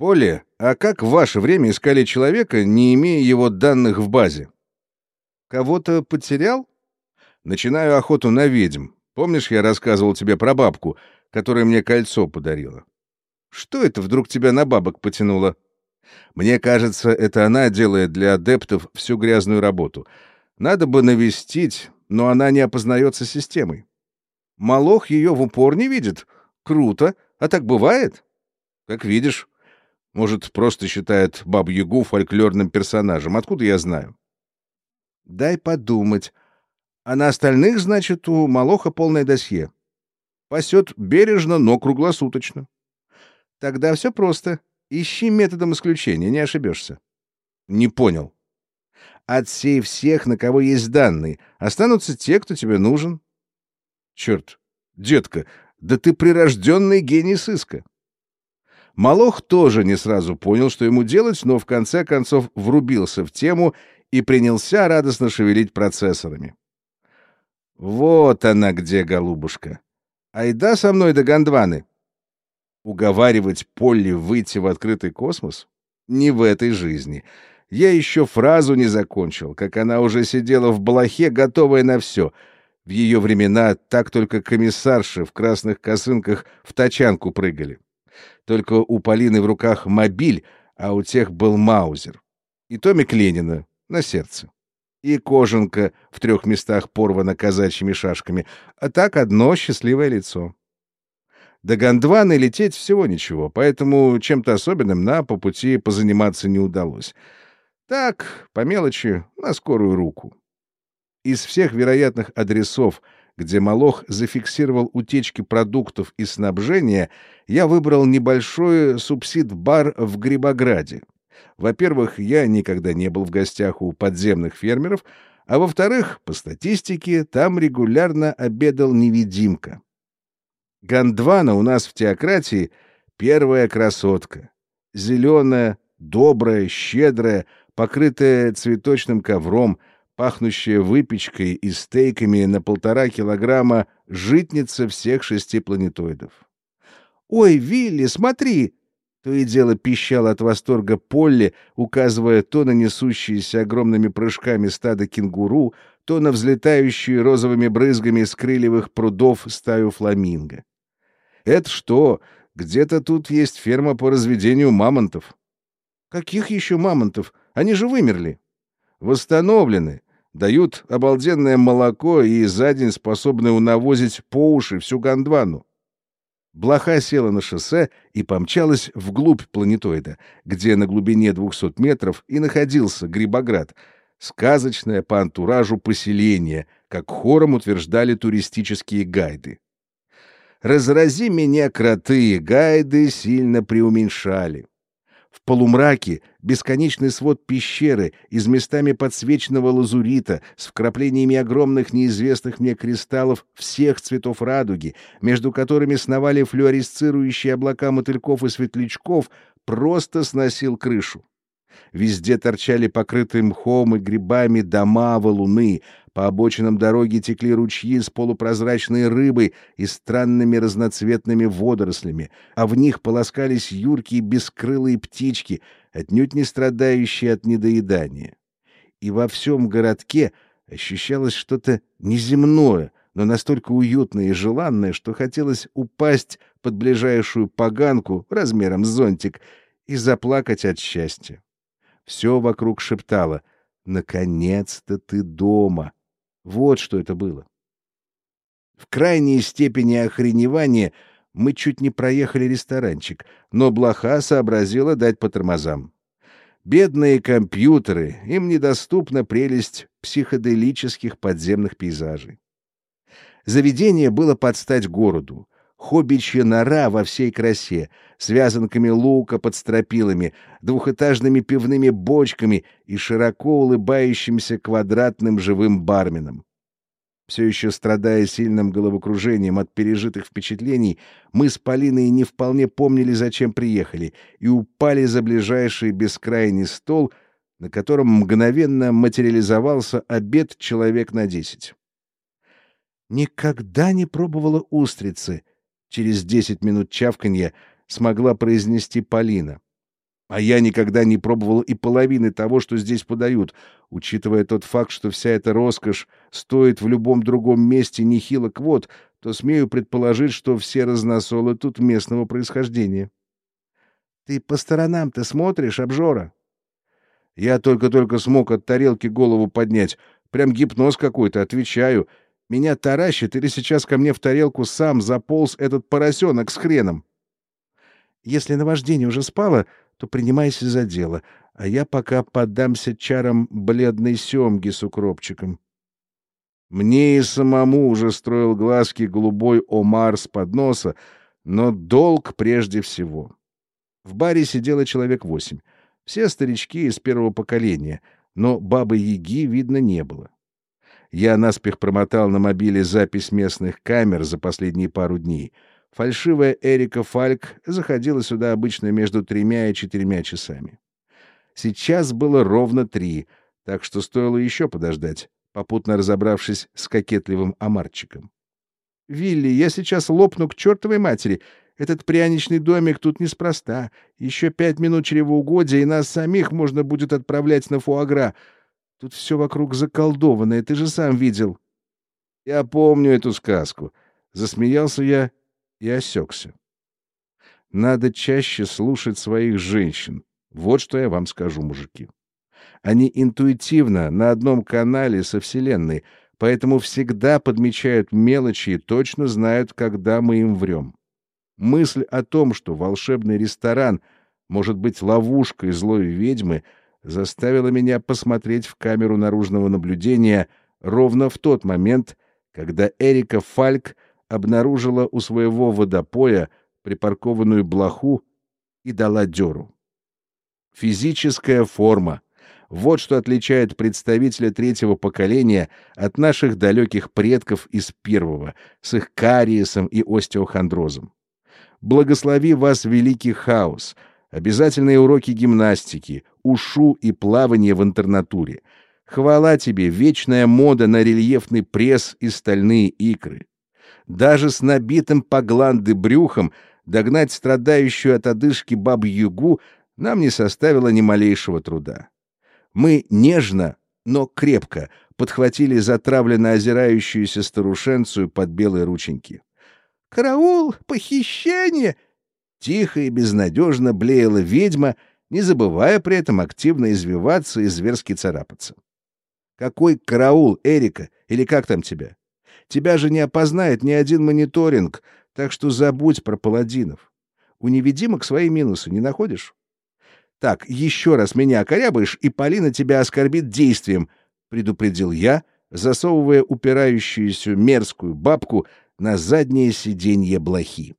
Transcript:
Поле, а как в ваше время искали человека, не имея его данных в базе? Кого-то потерял? Начинаю охоту на ведьм. Помнишь, я рассказывал тебе про бабку, которая мне кольцо подарила? Что это вдруг тебя на бабок потянуло? Мне кажется, это она делает для адептов всю грязную работу. Надо бы навестить, но она не опознается системой. Малох ее в упор не видит. Круто. А так бывает? Как видишь. Может, просто считает Бабу-Ягу фольклорным персонажем. Откуда я знаю? Дай подумать. А на остальных, значит, у Малоха полное досье. Пасет бережно, но круглосуточно. Тогда все просто. Ищи методом исключения, не ошибешься. Не понял. Отсей всех, на кого есть данные. Останутся те, кто тебе нужен. Черт, детка, да ты прирожденный гений сыска. Малох тоже не сразу понял, что ему делать, но в конце концов врубился в тему и принялся радостно шевелить процессорами. Вот она где, голубушка. Айда со мной до Гондваны. Уговаривать Полли выйти в открытый космос? Не в этой жизни. Я еще фразу не закончил, как она уже сидела в балахе, готовая на все. В ее времена так только комиссарши в красных косынках в тачанку прыгали. Только у Полины в руках мобиль, а у тех был маузер. И Томик Ленина на сердце. И кожанка в трех местах порвана казачьими шашками, а так одно счастливое лицо. До Гондваны лететь всего ничего, поэтому чем-то особенным на по пути позаниматься не удалось. Так, по мелочи, на скорую руку. Из всех вероятных адресов, где Молох зафиксировал утечки продуктов и снабжения, я выбрал небольшой субсид-бар в Грибограде. Во-первых, я никогда не был в гостях у подземных фермеров, а во-вторых, по статистике, там регулярно обедал невидимка. Гондвана у нас в теократии первая красотка. Зеленая, добрая, щедрая, покрытая цветочным ковром, пахнущая выпечкой и стейками на полтора килограмма житница всех шести планетоидов. «Ой, Вилли, смотри!» То и дело пищал от восторга Полли, указывая то на несущиеся огромными прыжками стадо кенгуру, то на взлетающие розовыми брызгами с крыльевых прудов стаю фламинго. Это что? Где-то тут есть ферма по разведению мамонтов. Каких еще мамонтов? Они же вымерли. Восстановлены. Дают обалденное молоко и за день способны унавозить по уши всю Гондвану. Блоха села на шоссе и помчалась вглубь планетоида, где на глубине 200 метров и находился Грибоград, сказочное по антуражу поселение, как хором утверждали туристические гайды. Разрази меня, кроты, гайды сильно преуменьшали. В полумраке бесконечный свод пещеры из местами подсвеченного лазурита с вкраплениями огромных неизвестных мне кристаллов всех цветов радуги, между которыми сновали флюоресцирующие облака мотыльков и светлячков, просто сносил крышу. Везде торчали покрытые мхом и грибами дома, валуны, по обочинам дороги текли ручьи с полупрозрачной рыбой и странными разноцветными водорослями, а в них полоскались юркие бескрылые птички, отнюдь не страдающие от недоедания. И во всем городке ощущалось что-то неземное, но настолько уютное и желанное, что хотелось упасть под ближайшую поганку размером с зонтик и заплакать от счастья. Все вокруг шептало «Наконец-то ты дома!» Вот что это было. В крайней степени охреневания мы чуть не проехали ресторанчик, но блоха сообразила дать по тормозам. Бедные компьютеры, им недоступна прелесть психоделических подземных пейзажей. Заведение было под стать городу хоббичья нора во всей красе, с вязанками лука под стропилами, двухэтажными пивными бочками и широко улыбающимся квадратным живым барменом. Все еще страдая сильным головокружением от пережитых впечатлений, мы с Полиной не вполне помнили, зачем приехали, и упали за ближайший бескрайний стол, на котором мгновенно материализовался обед человек на десять. Никогда не пробовала устрицы, через десять минут чавканья смогла произнести Полина. А я никогда не пробовал и половины того, что здесь подают, учитывая тот факт, что вся эта роскошь стоит в любом другом месте нехило квот, то смею предположить, что все разносолы тут местного происхождения. — Ты по сторонам-то смотришь, обжора? Я только-только смог от тарелки голову поднять. Прям гипноз какой-то, отвечаю. Меня таращит или сейчас ко мне в тарелку сам заполз этот поросенок с хреном? Если наваждение уже спало, то принимайся за дело, а я пока поддамся чарам бледной семги с укропчиком. Мне и самому уже строил глазки голубой омар с подноса, но долг прежде всего. В баре сидело человек восемь. Все старички из первого поколения, но бабы-яги видно не было. Я наспех промотал на мобиле запись местных камер за последние пару дней — Фальшивая Эрика Фальк заходила сюда обычно между тремя и четырьмя часами. Сейчас было ровно три, так что стоило еще подождать, попутно разобравшись с кокетливым омарчиком. «Вилли, я сейчас лопну к чертовой матери. Этот пряничный домик тут неспроста. Еще пять минут чревоугодия, и нас самих можно будет отправлять на фуагра. Тут все вокруг заколдованное, ты же сам видел». «Я помню эту сказку». Засмеялся я и осекся. Надо чаще слушать своих женщин. Вот что я вам скажу, мужики. Они интуитивно на одном канале со Вселенной, поэтому всегда подмечают мелочи и точно знают, когда мы им врем. Мысль о том, что волшебный ресторан может быть ловушкой злой ведьмы, заставила меня посмотреть в камеру наружного наблюдения ровно в тот момент, когда Эрика Фальк — обнаружила у своего водопоя припаркованную блоху и дала дёру. Физическая форма. Вот что отличает представителя третьего поколения от наших далеких предков из первого, с их кариесом и остеохондрозом. Благослови вас великий хаос, обязательные уроки гимнастики, ушу и плавание в интернатуре. Хвала тебе, вечная мода на рельефный пресс и стальные икры. Даже с набитым по гланды брюхом догнать страдающую от одышки бабу-ягу нам не составило ни малейшего труда. Мы нежно, но крепко подхватили затравленно озирающуюся старушенцию под белые рученьки. «Караул! Похищение!» Тихо и безнадежно блеяла ведьма, не забывая при этом активно извиваться и зверски царапаться. «Какой караул, Эрика? Или как там тебя? Тебя же не опознает ни один мониторинг, так что забудь про паладинов. У невидимок свои минусы, не находишь? Так, еще раз меня окорябаешь, и Полина тебя оскорбит действием, предупредил я, засовывая упирающуюся мерзкую бабку на заднее сиденье блохи.